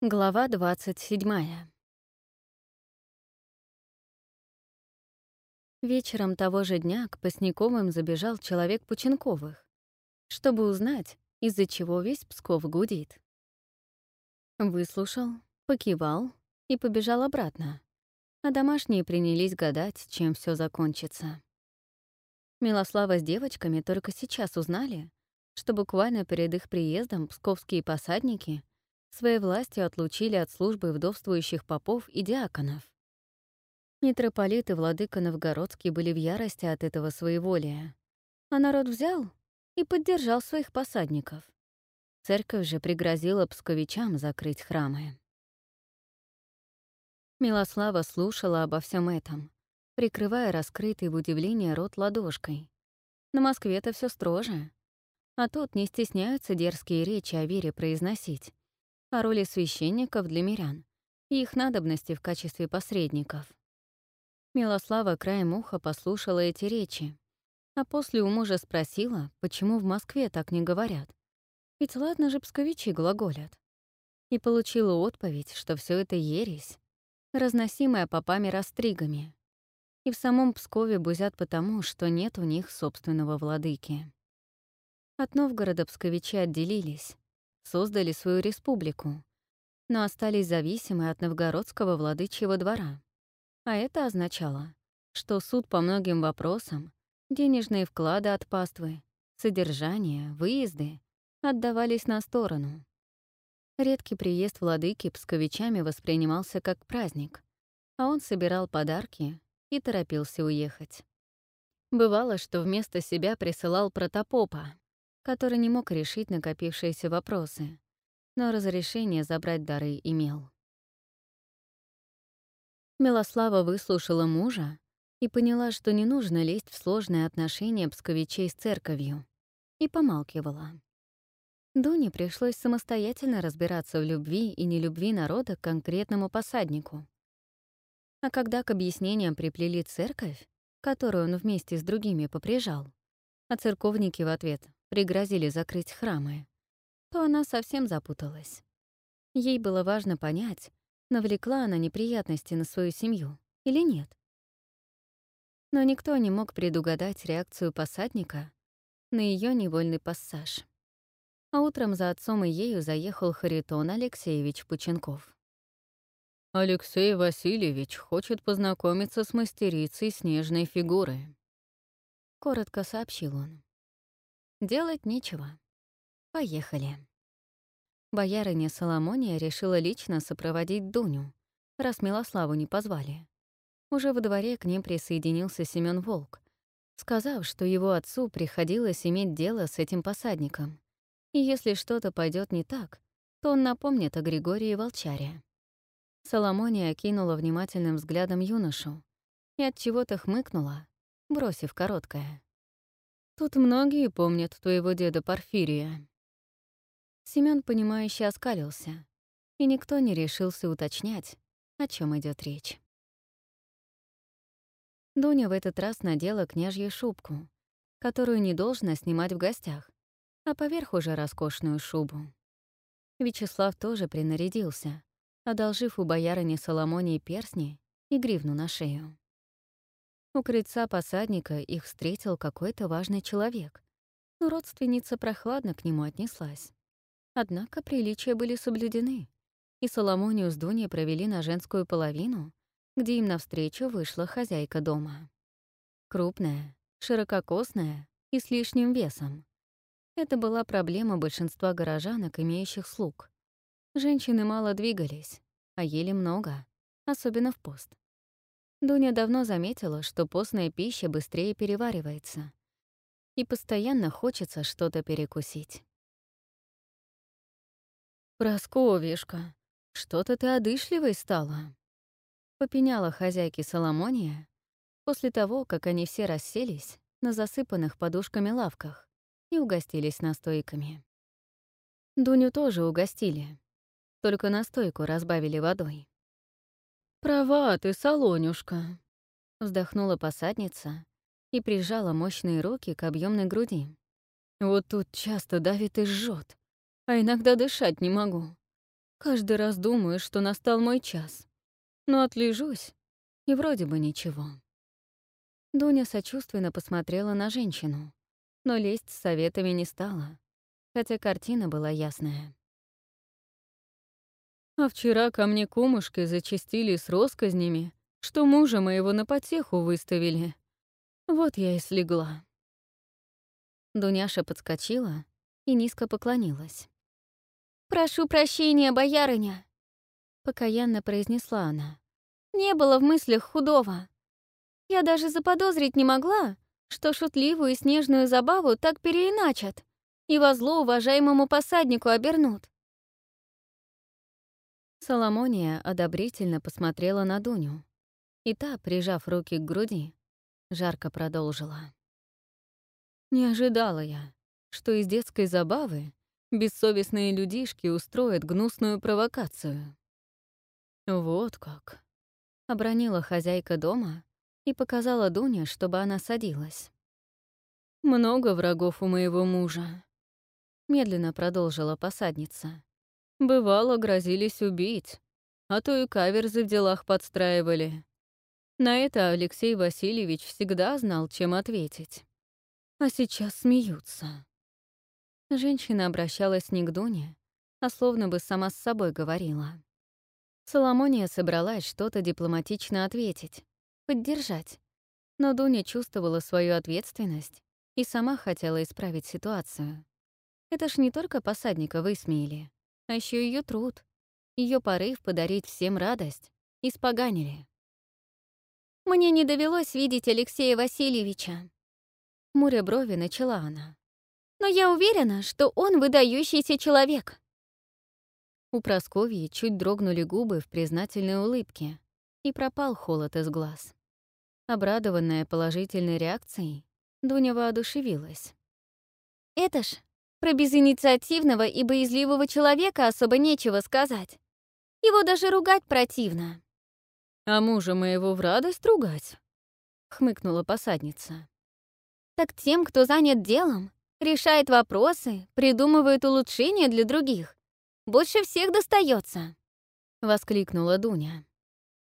Глава 27. Вечером того же дня к Пасняковым забежал человек Пученковых, чтобы узнать, из-за чего весь Псков гудит. Выслушал, покивал и побежал обратно, а домашние принялись гадать, чем все закончится. Милослава с девочками только сейчас узнали, что буквально перед их приездом псковские посадники — своей властью отлучили от службы вдовствующих попов и диаконов. Митрополит и владыка Новгородский были в ярости от этого своеволия, а народ взял и поддержал своих посадников. Церковь же пригрозила псковичам закрыть храмы. Милослава слушала обо всем этом, прикрывая раскрытый в удивлении рот ладошкой. На Москве-то все строже. А тут не стесняются дерзкие речи о вере произносить о роли священников для мирян и их надобности в качестве посредников. Милослава краем уха послушала эти речи, а после у мужа спросила, почему в Москве так не говорят. Ведь ладно же псковичи глаголят. И получила отповедь, что все это ересь, разносимая попами-растригами. И в самом Пскове бузят потому, что нет у них собственного владыки. От Новгорода псковичи отделились, создали свою республику, но остались зависимы от новгородского владычьего двора. А это означало, что суд по многим вопросам, денежные вклады от паствы, содержание, выезды отдавались на сторону. Редкий приезд владыки псковичами воспринимался как праздник, а он собирал подарки и торопился уехать. Бывало, что вместо себя присылал протопопа, который не мог решить накопившиеся вопросы, но разрешение забрать дары имел. Милослава выслушала мужа и поняла, что не нужно лезть в сложные отношения псковичей с церковью, и помалкивала. Дуне пришлось самостоятельно разбираться в любви и нелюбви народа к конкретному посаднику. А когда к объяснениям приплели церковь, которую он вместе с другими поприжал, а церковники в ответ пригрозили закрыть храмы, то она совсем запуталась. Ей было важно понять, навлекла она неприятности на свою семью или нет. Но никто не мог предугадать реакцию посадника на ее невольный пассаж. А утром за отцом и ею заехал Харитон Алексеевич Пученков. «Алексей Васильевич хочет познакомиться с мастерицей снежной фигуры», — коротко сообщил он. Делать нечего. Поехали. Боярыня Соломония решила лично сопроводить Дуню, раз Милославу не позвали. Уже во дворе к ним присоединился Семён Волк, сказав, что его отцу приходилось иметь дело с этим посадником, и если что-то пойдет не так, то он напомнит о Григории Волчаре. Соломония окинула внимательным взглядом юношу и от чего-то хмыкнула, бросив короткое. Тут многие помнят твоего деда Порфирия. Семён, понимающе оскалился, и никто не решился уточнять, о чем идет речь. Дуня в этот раз надела княжью шубку, которую не должна снимать в гостях, а поверх уже роскошную шубу. Вячеслав тоже принарядился, одолжив у боярыни Соломонии перстни и гривну на шею. У крыльца посадника их встретил какой-то важный человек, но родственница прохладно к нему отнеслась. Однако приличия были соблюдены, и Соломонию с Дуней провели на женскую половину, где им навстречу вышла хозяйка дома. Крупная, ширококосная и с лишним весом. Это была проблема большинства горожанок, имеющих слуг. Женщины мало двигались, а ели много, особенно в пост. Дуня давно заметила, что постная пища быстрее переваривается, и постоянно хочется что-то перекусить. «Просковишка, что-то ты одышливой стала», — попеняла хозяйке Соломония после того, как они все расселись на засыпанных подушками лавках и угостились настойками. Дуню тоже угостили, только настойку разбавили водой. «Права ты, Солонюшка!» Вздохнула посадница и прижала мощные руки к объемной груди. «Вот тут часто давит и жжет, а иногда дышать не могу. Каждый раз думаю, что настал мой час. Но отлежусь, и вроде бы ничего. Дуня сочувственно посмотрела на женщину, но лезть с советами не стала, хотя картина была ясная. А вчера ко мне кумушки зачастили с росказнями, что мужа моего на потеху выставили. Вот я и слегла. Дуняша подскочила и низко поклонилась. «Прошу прощения, боярыня», — покаянно произнесла она. «Не было в мыслях худого. Я даже заподозрить не могла, что шутливую и снежную забаву так переиначат и во зло уважаемому посаднику обернут. Соломония одобрительно посмотрела на Дуню, и та, прижав руки к груди, жарко продолжила. «Не ожидала я, что из детской забавы бессовестные людишки устроят гнусную провокацию». «Вот как!» — обронила хозяйка дома и показала Дуне, чтобы она садилась. «Много врагов у моего мужа», — медленно продолжила посадница. Бывало, грозились убить, а то и каверзы в делах подстраивали. На это Алексей Васильевич всегда знал, чем ответить. А сейчас смеются. Женщина обращалась не к Дуне, а словно бы сама с собой говорила. Соломония собралась что-то дипломатично ответить, поддержать. Но Дуня чувствовала свою ответственность и сама хотела исправить ситуацию. Это ж не только посадника высмеяли, а еще ее труд, ее порыв подарить всем радость, испоганили. «Мне не довелось видеть Алексея Васильевича», — муря брови начала она. «Но я уверена, что он выдающийся человек». У Просковьи чуть дрогнули губы в признательной улыбке, и пропал холод из глаз. Обрадованная положительной реакцией, Дуня воодушевилась. «Это ж про безинициативного и боязливого человека особо нечего сказать. Его даже ругать противно. «А мужа моего в радость ругать?» — хмыкнула посадница. «Так тем, кто занят делом, решает вопросы, придумывает улучшения для других, больше всех достается, воскликнула Дуня.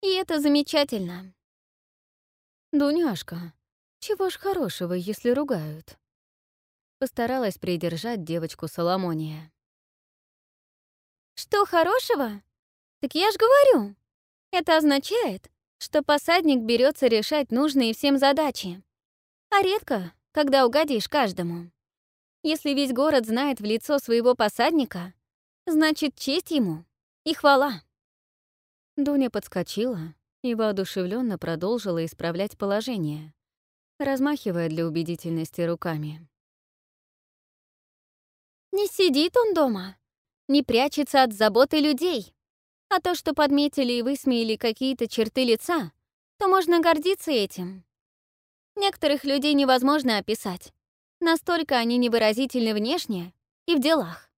«И это замечательно». «Дуняшка, чего ж хорошего, если ругают?» Постаралась придержать девочку Соломония. «Что хорошего? Так я ж говорю. Это означает, что посадник берется решать нужные всем задачи. А редко, когда угодишь каждому. Если весь город знает в лицо своего посадника, значит, честь ему и хвала». Дуня подскочила и воодушевленно продолжила исправлять положение, размахивая для убедительности руками. Не сидит он дома, не прячется от заботы людей. А то, что подметили и высмеяли какие-то черты лица, то можно гордиться этим. Некоторых людей невозможно описать. Настолько они невыразительны внешне и в делах.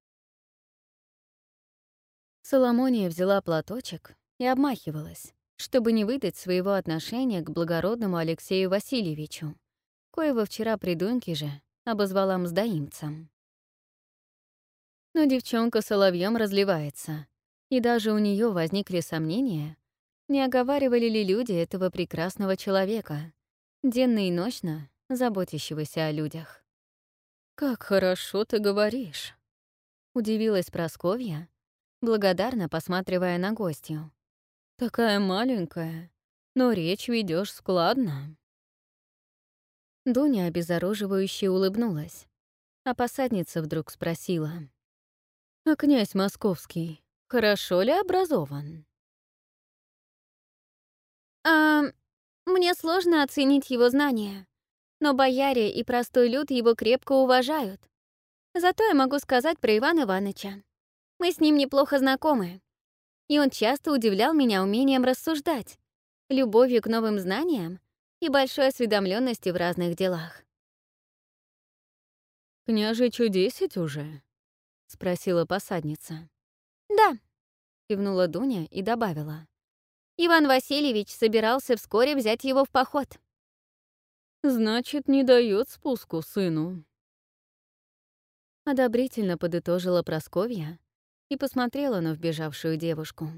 Соломония взяла платочек и обмахивалась, чтобы не выдать своего отношения к благородному Алексею Васильевичу, коего вчера при Дуньке же обозвала мздоимцем. Но девчонка соловьем разливается, и даже у нее возникли сомнения, не оговаривали ли люди этого прекрасного человека, денно и ночно заботящегося о людях. «Как хорошо ты говоришь!» — удивилась Просковья, благодарно посматривая на гостью. «Такая маленькая, но речь ведешь складно». Дуня обезоруживающе улыбнулась, а посадница вдруг спросила. А князь московский хорошо ли образован? А мне сложно оценить его знания, но бояре и простой люд его крепко уважают. Зато я могу сказать про Ивана Ивановича. Мы с ним неплохо знакомы, и он часто удивлял меня умением рассуждать, любовью к новым знаниям и большой осведомленностью в разных делах. «Княжичу десять уже?» — спросила посадница. «Да», — кивнула Дуня и добавила. «Иван Васильевич собирался вскоре взять его в поход». «Значит, не дает спуску сыну». Одобрительно подытожила Просковья и посмотрела на вбежавшую девушку.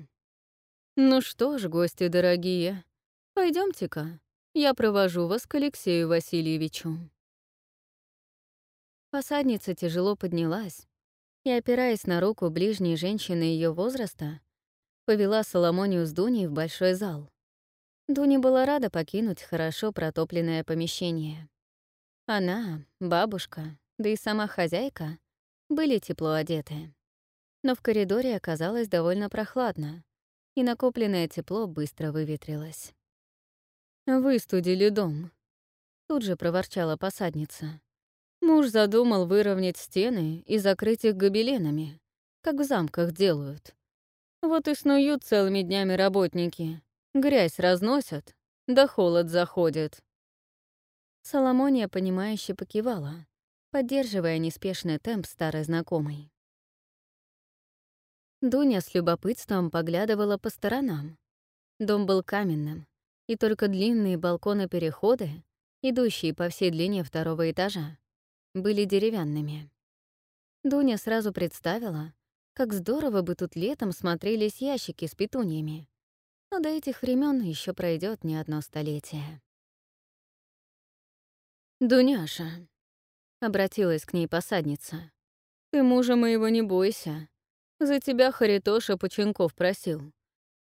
«Ну что ж, гости дорогие, пойдемте ка я провожу вас к Алексею Васильевичу». Посадница тяжело поднялась и, опираясь на руку ближней женщины ее возраста, повела Соломонию с Дуней в большой зал. Дуня была рада покинуть хорошо протопленное помещение. Она, бабушка, да и сама хозяйка были тепло одеты. Но в коридоре оказалось довольно прохладно, и накопленное тепло быстро выветрилось. «Выстудили дом», — тут же проворчала посадница. Муж задумал выровнять стены и закрыть их гобеленами, как в замках делают. Вот и снуют целыми днями работники. Грязь разносят, да холод заходит. Соломония, понимающе покивала, поддерживая неспешный темп старой знакомой. Дуня с любопытством поглядывала по сторонам. Дом был каменным, и только длинные балконы-переходы, идущие по всей длине второго этажа, были деревянными. Дуня сразу представила, как здорово бы тут летом смотрелись ящики с петуньями. Но до этих времен еще пройдет не одно столетие. «Дуняша», — обратилась к ней посадница, — «ты мужа моего не бойся. За тебя Харитоша Поченков просил.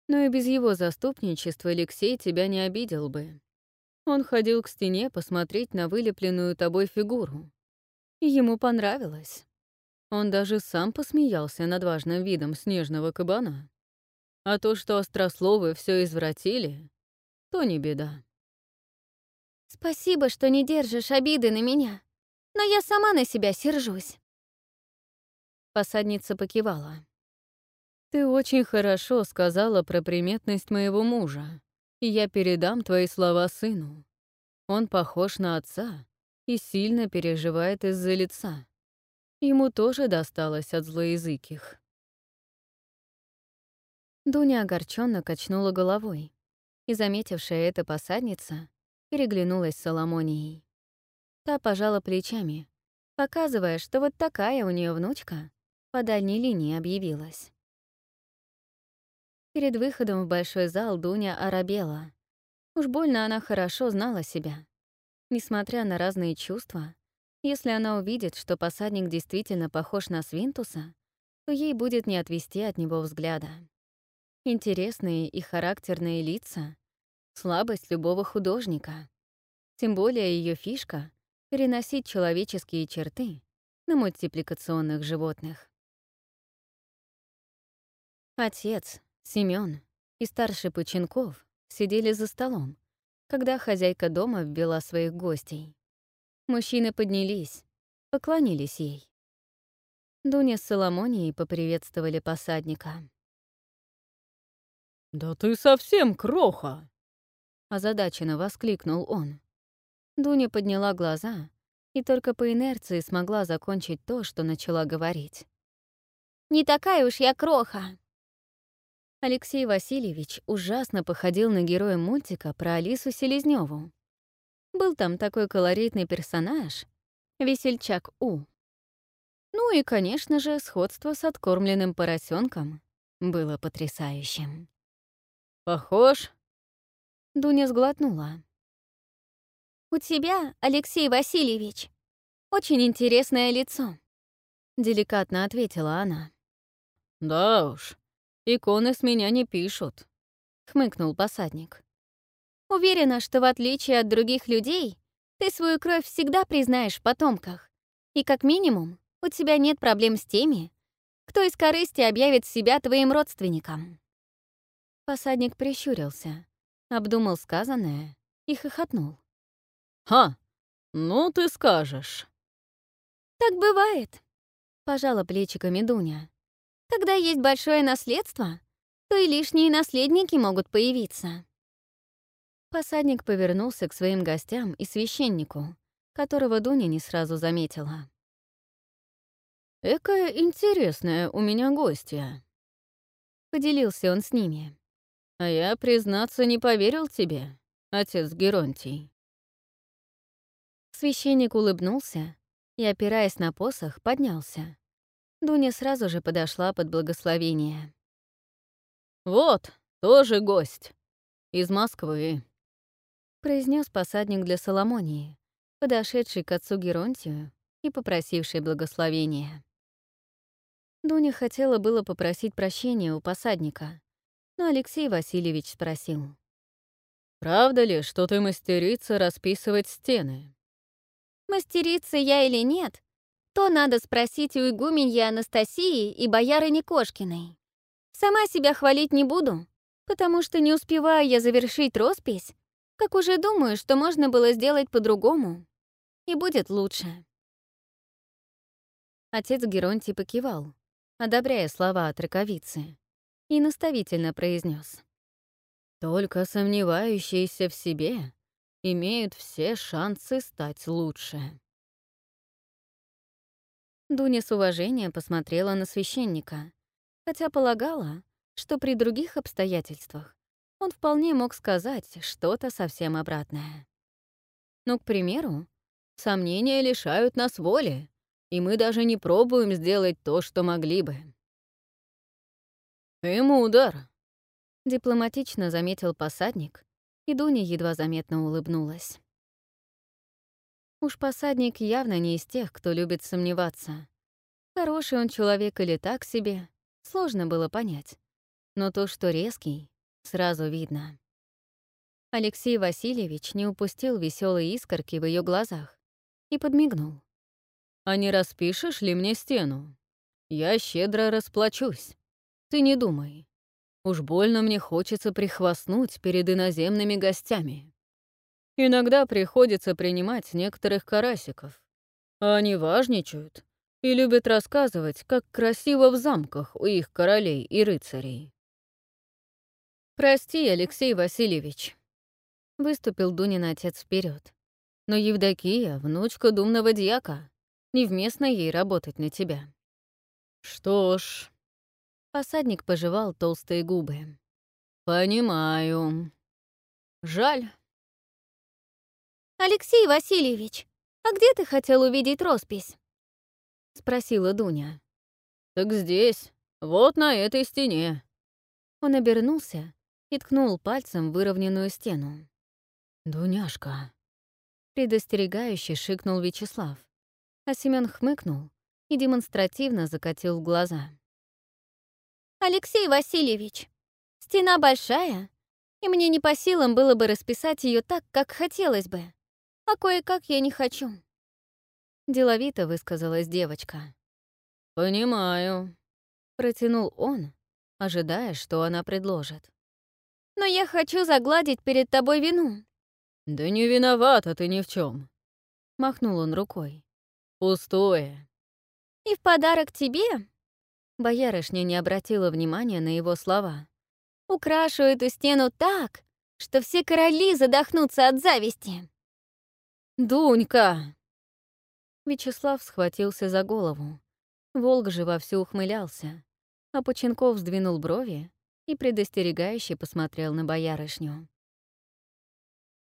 Но и без его заступничества Алексей тебя не обидел бы. Он ходил к стене посмотреть на вылепленную тобой фигуру. И ему понравилось. Он даже сам посмеялся над важным видом снежного кабана. А то, что острословы все извратили, то не беда. «Спасибо, что не держишь обиды на меня, но я сама на себя сержусь». Посадница покивала. «Ты очень хорошо сказала про приметность моего мужа, и я передам твои слова сыну. Он похож на отца и сильно переживает из-за лица. Ему тоже досталось от злоязыких». Дуня огорченно качнула головой, и, заметившая это посадница, переглянулась с Соломонией. Та пожала плечами, показывая, что вот такая у нее внучка по дальней линии объявилась. Перед выходом в большой зал Дуня оробела. Уж больно она хорошо знала себя. Несмотря на разные чувства, если она увидит, что посадник действительно похож на Свинтуса, то ей будет не отвести от него взгляда. Интересные и характерные лица — слабость любого художника. Тем более ее фишка — переносить человеческие черты на мультипликационных животных. Отец, Семён и старший Поченков сидели за столом, когда хозяйка дома ввела своих гостей. Мужчины поднялись, поклонились ей. Дуня с Соломонией поприветствовали посадника. «Да ты совсем кроха!» Озадаченно воскликнул он. Дуня подняла глаза и только по инерции смогла закончить то, что начала говорить. «Не такая уж я кроха!» Алексей Васильевич ужасно походил на героя мультика про Алису Селезнёву. Был там такой колоритный персонаж — весельчак У. Ну и, конечно же, сходство с откормленным поросенком было потрясающим. «Похож?» Дуня сглотнула. «У тебя, Алексей Васильевич, очень интересное лицо», — деликатно ответила она. «Да уж, Иконы с меня не пишут», — хмыкнул посадник. «Уверена, что в отличие от других людей, ты свою кровь всегда признаешь в потомках. И как минимум, у тебя нет проблем с теми, кто из корысти объявит себя твоим родственником». Посадник прищурился, обдумал сказанное и хохотнул. «Ха, ну ты скажешь». «Так бывает», — пожала плечиками Дуня. Когда есть большое наследство, то и лишние наследники могут появиться. Посадник повернулся к своим гостям и священнику, которого Дуня не сразу заметила. «Экая интересная у меня гостья», — поделился он с ними. «А я, признаться, не поверил тебе, отец Геронтий». Священник улыбнулся и, опираясь на посох, поднялся, Дуня сразу же подошла под благословение. «Вот, тоже гость. Из Москвы», — произнес посадник для Соломонии, подошедший к отцу Геронтию и попросивший благословения. Дуня хотела было попросить прощения у посадника, но Алексей Васильевич спросил. «Правда ли, что ты мастерица расписывать стены?» «Мастерица я или нет, то надо спросить у игуменьи Анастасии и боярыни Кошкиной. Сама себя хвалить не буду, потому что не успеваю я завершить роспись, как уже думаю, что можно было сделать по-другому, и будет лучше». Отец Геронтий покивал, одобряя слова от раковицы, и наставительно произнес: «Только сомневающиеся в себе имеют все шансы стать лучше». Дуня с уважением посмотрела на священника, хотя полагала, что при других обстоятельствах он вполне мог сказать что-то совсем обратное. Ну, к примеру, сомнения лишают нас воли, и мы даже не пробуем сделать то, что могли бы. «Ему удар», — дипломатично заметил посадник, и Дуня едва заметно улыбнулась. Уж посадник явно не из тех, кто любит сомневаться. Хороший он человек или так себе, сложно было понять. Но то, что резкий, сразу видно. Алексей Васильевич не упустил веселой искорки в ее глазах и подмигнул. А не распишешь ли мне стену? Я щедро расплачусь. Ты не думай. Уж больно мне хочется прихвастнуть перед иноземными гостями. Иногда приходится принимать некоторых карасиков. А они важничают и любят рассказывать, как красиво в замках у их королей и рыцарей. «Прости, Алексей Васильевич», — выступил Дунин отец вперед. «Но Евдокия — внучка думного дьяка. Невместно ей работать на тебя». «Что ж...» Посадник пожевал толстые губы. «Понимаю. Жаль». «Алексей Васильевич, а где ты хотел увидеть роспись?» — спросила Дуня. «Так здесь, вот на этой стене». Он обернулся и ткнул пальцем в выровненную стену. «Дуняшка», — предостерегающе шикнул Вячеслав а Семён хмыкнул и демонстративно закатил глаза. «Алексей Васильевич, стена большая, и мне не по силам было бы расписать ее так, как хотелось бы, а кое-как я не хочу». Деловито высказалась девочка. «Понимаю», — протянул он, ожидая, что она предложит. «Но я хочу загладить перед тобой вину». «Да не виновата ты ни в чем, махнул он рукой. Пустое. И в подарок тебе? Боярышня не обратила внимания на его слова. Украшу эту стену так, что все короли задохнутся от зависти. Дунька! Вячеслав схватился за голову. Волк же вовсю ухмылялся, а Поченков сдвинул брови и предостерегающе посмотрел на боярышню.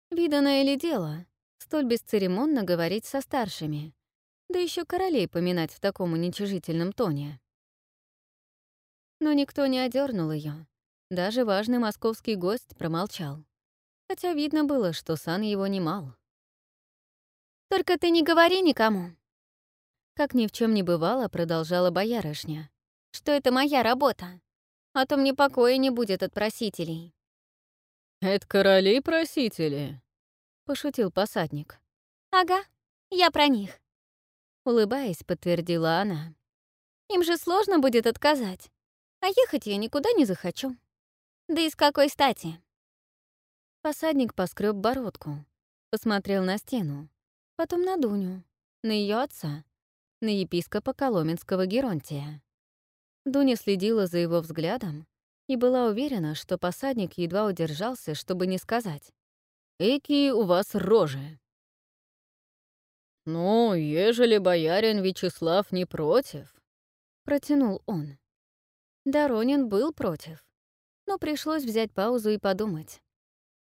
Виданное ли дело, столь бесцеремонно говорить со старшими, да еще королей поминать в таком уничижительном тоне. Но никто не одернул ее. Даже важный московский гость промолчал. Хотя видно было, что сан его не мал. «Только ты не говори никому!» Как ни в чем не бывало, продолжала боярышня. «Что это моя работа, а то мне покоя не будет от просителей». «Это короли-просители», — пошутил посадник. «Ага, я про них. Улыбаясь, подтвердила она. «Им же сложно будет отказать. А ехать я никуда не захочу. Да и с какой стати?» Посадник поскреб бородку, посмотрел на стену, потом на Дуню, на ее отца, на епископа Коломенского Геронтия. Дуня следила за его взглядом и была уверена, что посадник едва удержался, чтобы не сказать. «Эки у вас рожи!» «Ну, ежели боярин Вячеслав не против», — протянул он. Доронин был против, но пришлось взять паузу и подумать.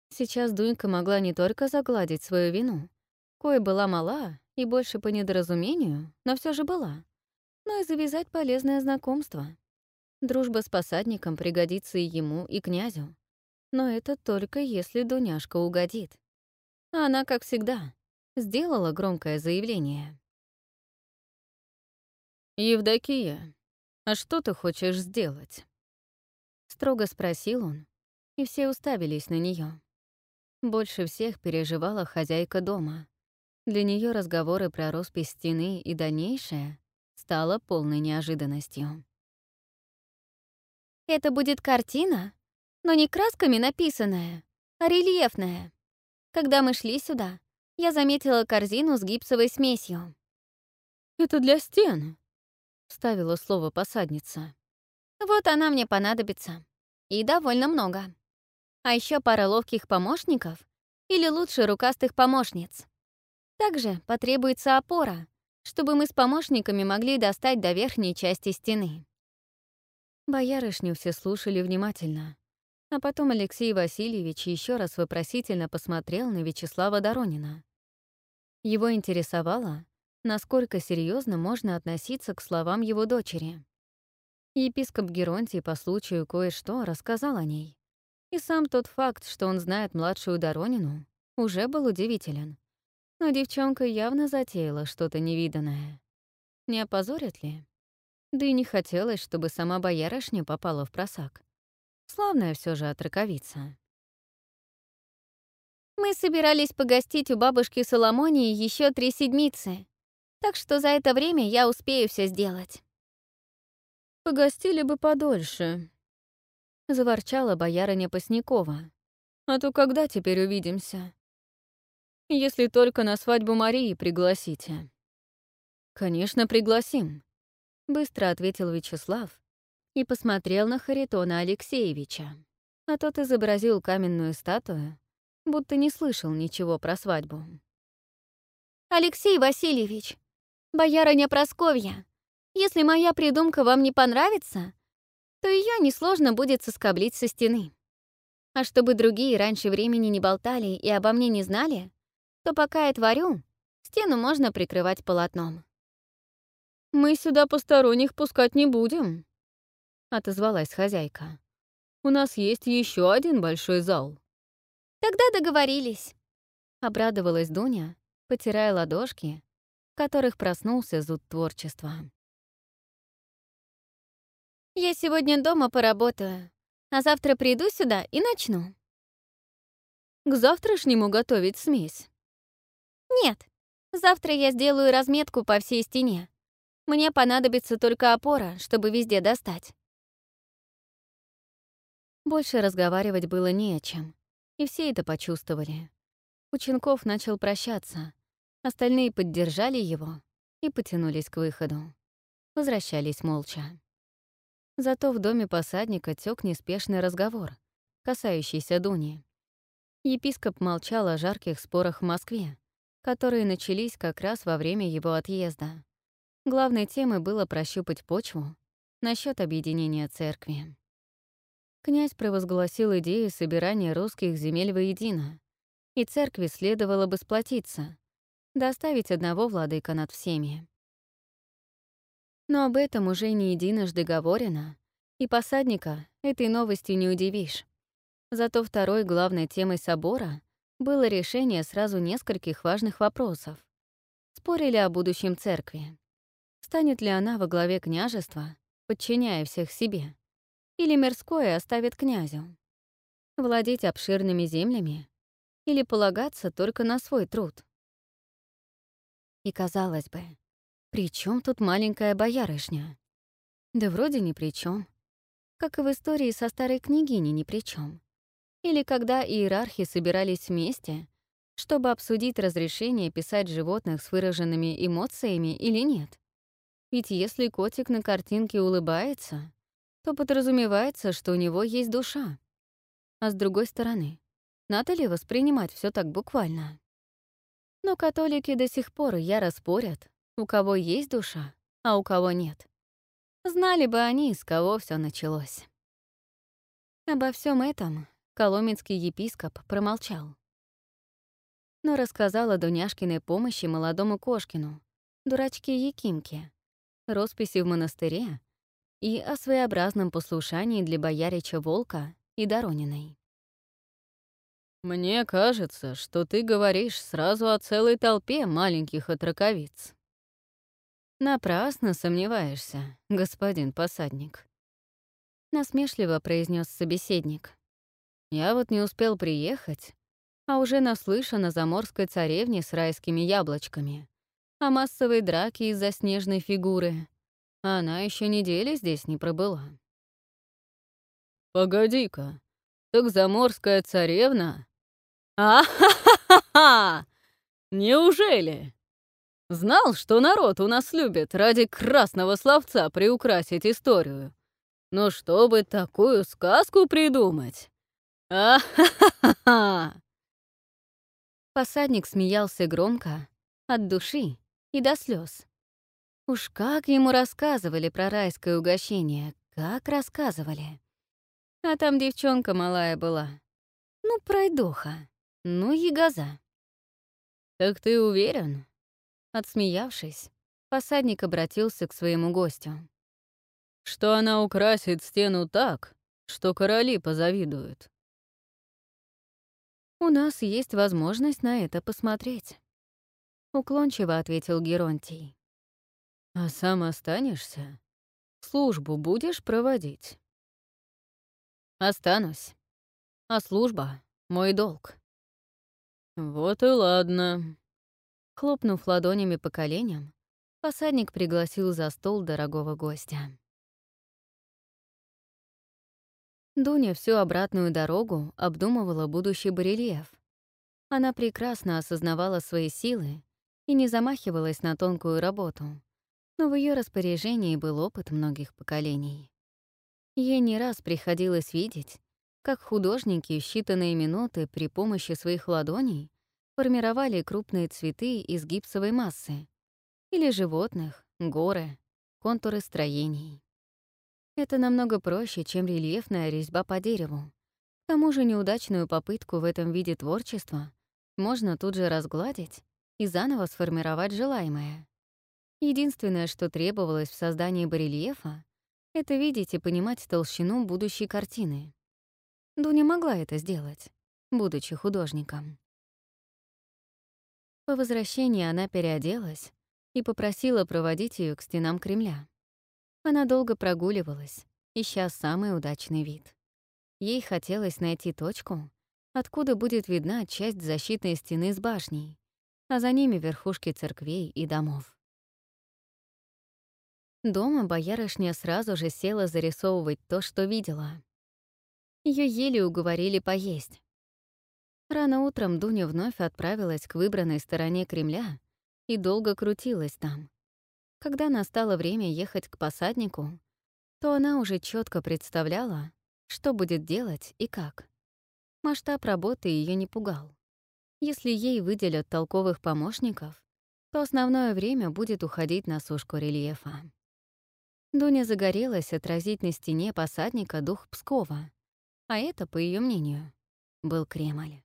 Сейчас Дунька могла не только загладить свою вину, кое была мала и больше по недоразумению, но все же была, но и завязать полезное знакомство. Дружба с посадником пригодится и ему, и князю. Но это только если Дуняшка угодит. А она, как всегда, сделала громкое заявление. «Евдокия, а что ты хочешь сделать?» Строго спросил он, и все уставились на нее. Больше всех переживала хозяйка дома. Для нее разговоры про роспись стены и дальнейшее стало полной неожиданностью. «Это будет картина, но не красками написанная, а рельефная. Когда мы шли сюда, я заметила корзину с гипсовой смесью. «Это для стен», Вставила слово посадница. Вот она мне понадобится. И довольно много. А еще пара ловких помощников или лучше рукастых помощниц. Также потребуется опора, чтобы мы с помощниками могли достать до верхней части стены. Боярышню все слушали внимательно. А потом Алексей Васильевич еще раз вопросительно посмотрел на Вячеслава Доронина. Его интересовало, насколько серьезно можно относиться к словам его дочери. Епископ Геронтий по случаю кое-что рассказал о ней. И сам тот факт, что он знает младшую Доронину, уже был удивителен. Но девчонка явно затеяла что-то невиданное. Не опозорят ли? Да и не хотелось, чтобы сама боярышня попала в просак. Славная все же отраковица. Мы собирались погостить у бабушки Соломонии еще три седмицы, так что за это время я успею все сделать. «Погостили бы подольше», — заворчала боярыня Паснякова. «А то когда теперь увидимся?» «Если только на свадьбу Марии пригласите». «Конечно, пригласим», — быстро ответил Вячеслав и посмотрел на Харитона Алексеевича. А тот изобразил каменную статую, будто не слышал ничего про свадьбу. «Алексей Васильевич, «Боярыня Просковья, если моя придумка вам не понравится, то ее несложно будет соскоблить со стены. А чтобы другие раньше времени не болтали и обо мне не знали, то пока я творю, стену можно прикрывать полотном». «Мы сюда посторонних пускать не будем», — отозвалась хозяйка. «У нас есть еще один большой зал». «Тогда договорились», — обрадовалась Дуня, потирая ладошки которых проснулся зуд творчества. «Я сегодня дома поработаю, а завтра приду сюда и начну». «К завтрашнему готовить смесь?» «Нет, завтра я сделаю разметку по всей стене. Мне понадобится только опора, чтобы везде достать». Больше разговаривать было не о чем, и все это почувствовали. Ученков начал прощаться, Остальные поддержали его и потянулись к выходу. Возвращались молча. Зато в доме посадника тёк неспешный разговор, касающийся Дуни. Епископ молчал о жарких спорах в Москве, которые начались как раз во время его отъезда. Главной темой было прощупать почву насчет объединения церкви. Князь провозгласил идею собирания русских земель воедино, и церкви следовало бы сплотиться, доставить одного владыка над всеми. Но об этом уже не единожды говорено, и посадника этой новостью не удивишь. Зато второй главной темой собора было решение сразу нескольких важных вопросов. Спорили о будущем церкви. Станет ли она во главе княжества, подчиняя всех себе, или мирское оставит князю? Владеть обширными землями или полагаться только на свой труд? И казалось бы, при чем тут маленькая боярышня? Да вроде ни при чем. Как и в истории со старой княгиней ни при чем. Или когда иерархи собирались вместе, чтобы обсудить разрешение писать животных с выраженными эмоциями или нет. Ведь если котик на картинке улыбается, то подразумевается, что у него есть душа. А с другой стороны, надо ли воспринимать все так буквально? Но католики до сих пор яро спорят, у кого есть душа, а у кого нет. Знали бы они, с кого все началось. Обо всем этом коломенский епископ промолчал. Но рассказал о Дуняшкиной помощи молодому Кошкину, дурачке Якимке, росписи в монастыре и о своеобразном послушании для боярича Волка и Дорониной. «Мне кажется, что ты говоришь сразу о целой толпе маленьких отраковиц». «Напрасно сомневаешься, господин посадник», — насмешливо произнес собеседник. «Я вот не успел приехать, а уже наслышан о заморской царевне с райскими яблочками, о массовой драке из-за снежной фигуры. Она еще недели здесь не пробыла». «Погоди-ка, так заморская царевна «А-ха-ха-ха! Неужели? Знал, что народ у нас любит ради красного словца приукрасить историю. Но чтобы такую сказку придумать? А-ха-ха-ха!» Посадник смеялся громко, от души и до слез. Уж как ему рассказывали про райское угощение, как рассказывали. А там девчонка малая была. Ну, пройдоха. Ну, ягоза. «Так ты уверен?» Отсмеявшись, посадник обратился к своему гостю. «Что она украсит стену так, что короли позавидуют?» «У нас есть возможность на это посмотреть», — уклончиво ответил Геронтий. «А сам останешься? Службу будешь проводить?» «Останусь. А служба — мой долг». «Вот и ладно». Хлопнув ладонями по коленям, посадник пригласил за стол дорогого гостя. Дуня всю обратную дорогу обдумывала будущий барельеф. Она прекрасно осознавала свои силы и не замахивалась на тонкую работу, но в ее распоряжении был опыт многих поколений. Ей не раз приходилось видеть, как художники в считанные минуты при помощи своих ладоней формировали крупные цветы из гипсовой массы или животных, горы, контуры строений. Это намного проще, чем рельефная резьба по дереву. К тому же неудачную попытку в этом виде творчества можно тут же разгладить и заново сформировать желаемое. Единственное, что требовалось в создании барельефа, это видеть и понимать толщину будущей картины. Дуня могла это сделать, будучи художником. По возвращении она переоделась и попросила проводить ее к стенам Кремля. Она долго прогуливалась, ища самый удачный вид. Ей хотелось найти точку, откуда будет видна часть защитной стены с башней, а за ними верхушки церквей и домов. Дома боярышня сразу же села зарисовывать то, что видела. Ее еле уговорили поесть. Рано утром Дуня вновь отправилась к выбранной стороне Кремля и долго крутилась там. Когда настало время ехать к посаднику, то она уже четко представляла, что будет делать и как. Масштаб работы ее не пугал. Если ей выделят толковых помощников, то основное время будет уходить на сушку рельефа. Дуня загорелась отразить на стене посадника дух Пскова, а это, по ее мнению, был Кремль.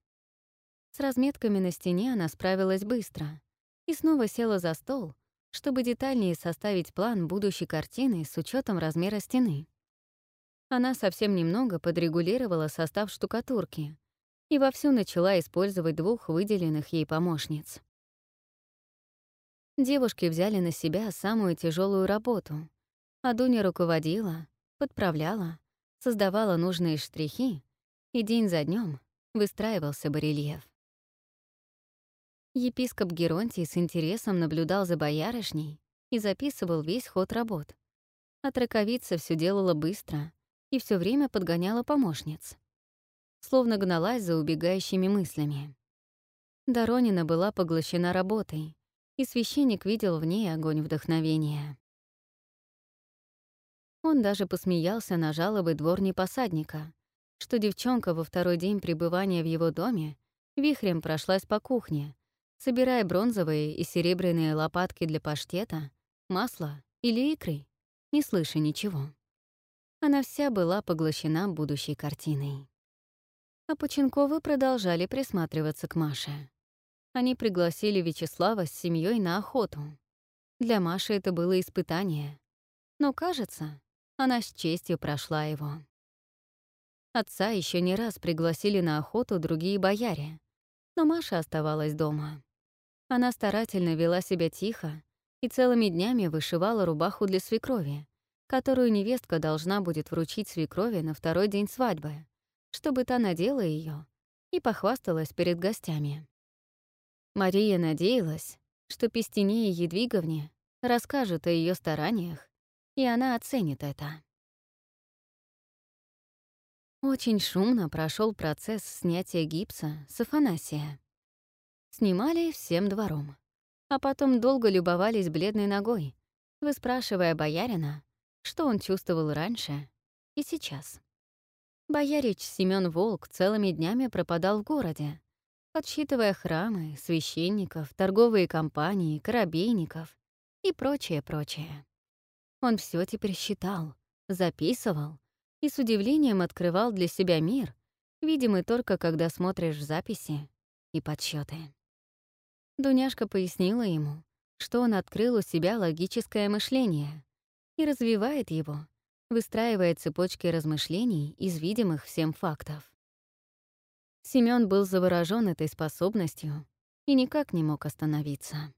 С разметками на стене она справилась быстро и снова села за стол, чтобы детальнее составить план будущей картины с учетом размера стены. Она совсем немного подрегулировала состав штукатурки и вовсю начала использовать двух выделенных ей помощниц. Девушки взяли на себя самую тяжелую работу, а Дуня руководила, подправляла, создавала нужные штрихи, и день за днем выстраивался барельеф. Епископ Геронтий с интересом наблюдал за боярышней и записывал весь ход работ. А траковица все делала быстро и все время подгоняла помощниц. Словно гналась за убегающими мыслями. Доронина была поглощена работой, и священник видел в ней огонь вдохновения. Он даже посмеялся на жалобы дворни посадника, что девчонка во второй день пребывания в его доме вихрем прошлась по кухне, собирая бронзовые и серебряные лопатки для паштета, масла или икры, не слыша ничего. Она вся была поглощена будущей картиной. А Поченковы продолжали присматриваться к Маше. Они пригласили Вячеслава с семьей на охоту. Для Маши это было испытание. Но, кажется, она с честью прошла его. Отца еще не раз пригласили на охоту другие бояре, но Маша оставалась дома. Она старательно вела себя тихо и целыми днями вышивала рубаху для свекрови, которую невестка должна будет вручить свекрови на второй день свадьбы, чтобы та надела ее и похвасталась перед гостями. Мария надеялась, что Пестине и Едвиговне расскажут о ее стараниях, и она оценит это. Очень шумно прошел процесс снятия гипса с Афанасия. Снимали всем двором, а потом долго любовались бледной ногой, выспрашивая боярина, что он чувствовал раньше и сейчас. Боярич Семён Волк целыми днями пропадал в городе, подсчитывая храмы, священников, торговые компании, корабейников и прочее-прочее. Он все теперь считал, записывал и с удивлением открывал для себя мир, видимый только когда смотришь записи и подсчеты. Дуняшка пояснила ему, что он открыл у себя логическое мышление и развивает его, выстраивая цепочки размышлений из видимых всем фактов. Семён был заворожён этой способностью и никак не мог остановиться.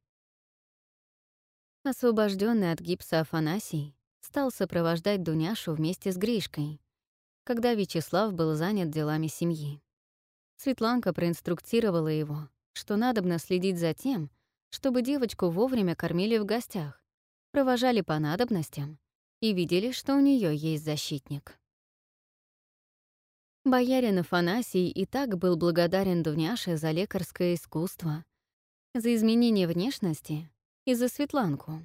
Освобожденный от гипса Афанасий стал сопровождать Дуняшу вместе с Гришкой, когда Вячеслав был занят делами семьи. Светланка проинструктировала его, что надобно следить за тем, чтобы девочку вовремя кормили в гостях, провожали по надобностям и видели, что у нее есть защитник. Боярин Афанасий и так был благодарен Дуняше за лекарское искусство, за изменение внешности и за Светланку.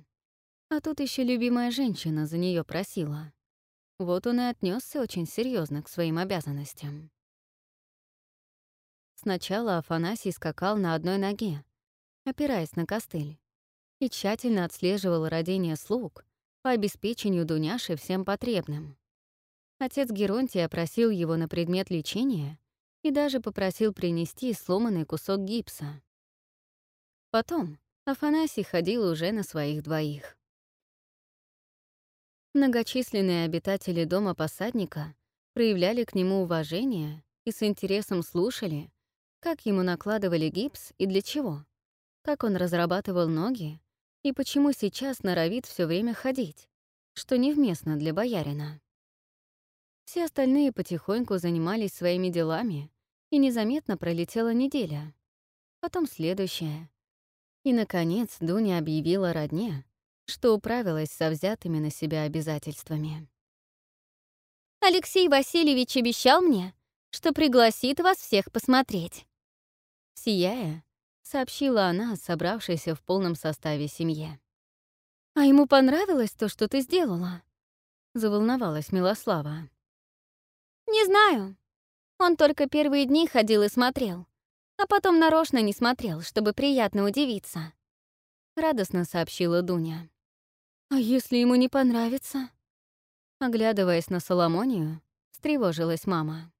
А тут еще любимая женщина за нее просила. Вот он и отнесся очень серьезно к своим обязанностям. Сначала Афанасий скакал на одной ноге, опираясь на костыль, и тщательно отслеживал родение слуг по обеспечению Дуняши всем потребным. Отец Геронтий опросил его на предмет лечения и даже попросил принести сломанный кусок гипса. Потом Афанасий ходил уже на своих двоих. Многочисленные обитатели дома посадника проявляли к нему уважение и с интересом слушали, как ему накладывали гипс и для чего, как он разрабатывал ноги и почему сейчас норовит все время ходить, что невместно для боярина. Все остальные потихоньку занимались своими делами, и незаметно пролетела неделя. Потом следующая. И, наконец, Дуня объявила родне, что управилась со взятыми на себя обязательствами. «Алексей Васильевич обещал мне, что пригласит вас всех посмотреть». Сияя, сообщила она, собравшейся в полном составе семье. «А ему понравилось то, что ты сделала?» — заволновалась Милослава. «Не знаю. Он только первые дни ходил и смотрел, а потом нарочно не смотрел, чтобы приятно удивиться», — радостно сообщила Дуня. «А если ему не понравится?» Оглядываясь на Соломонию, встревожилась мама.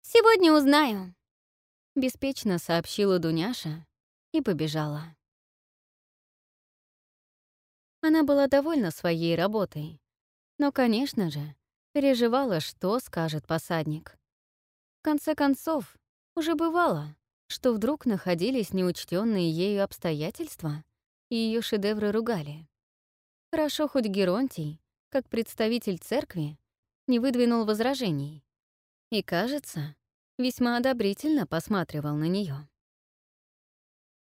«Сегодня узнаю», — беспечно сообщила Дуняша и побежала. Она была довольна своей работой, но, конечно же, переживала, что скажет посадник. В конце концов, уже бывало, что вдруг находились неучтенные ею обстоятельства, и ее шедевры ругали. Хорошо хоть Геронтий, как представитель церкви, не выдвинул возражений. И, кажется, весьма одобрительно посматривал на нее.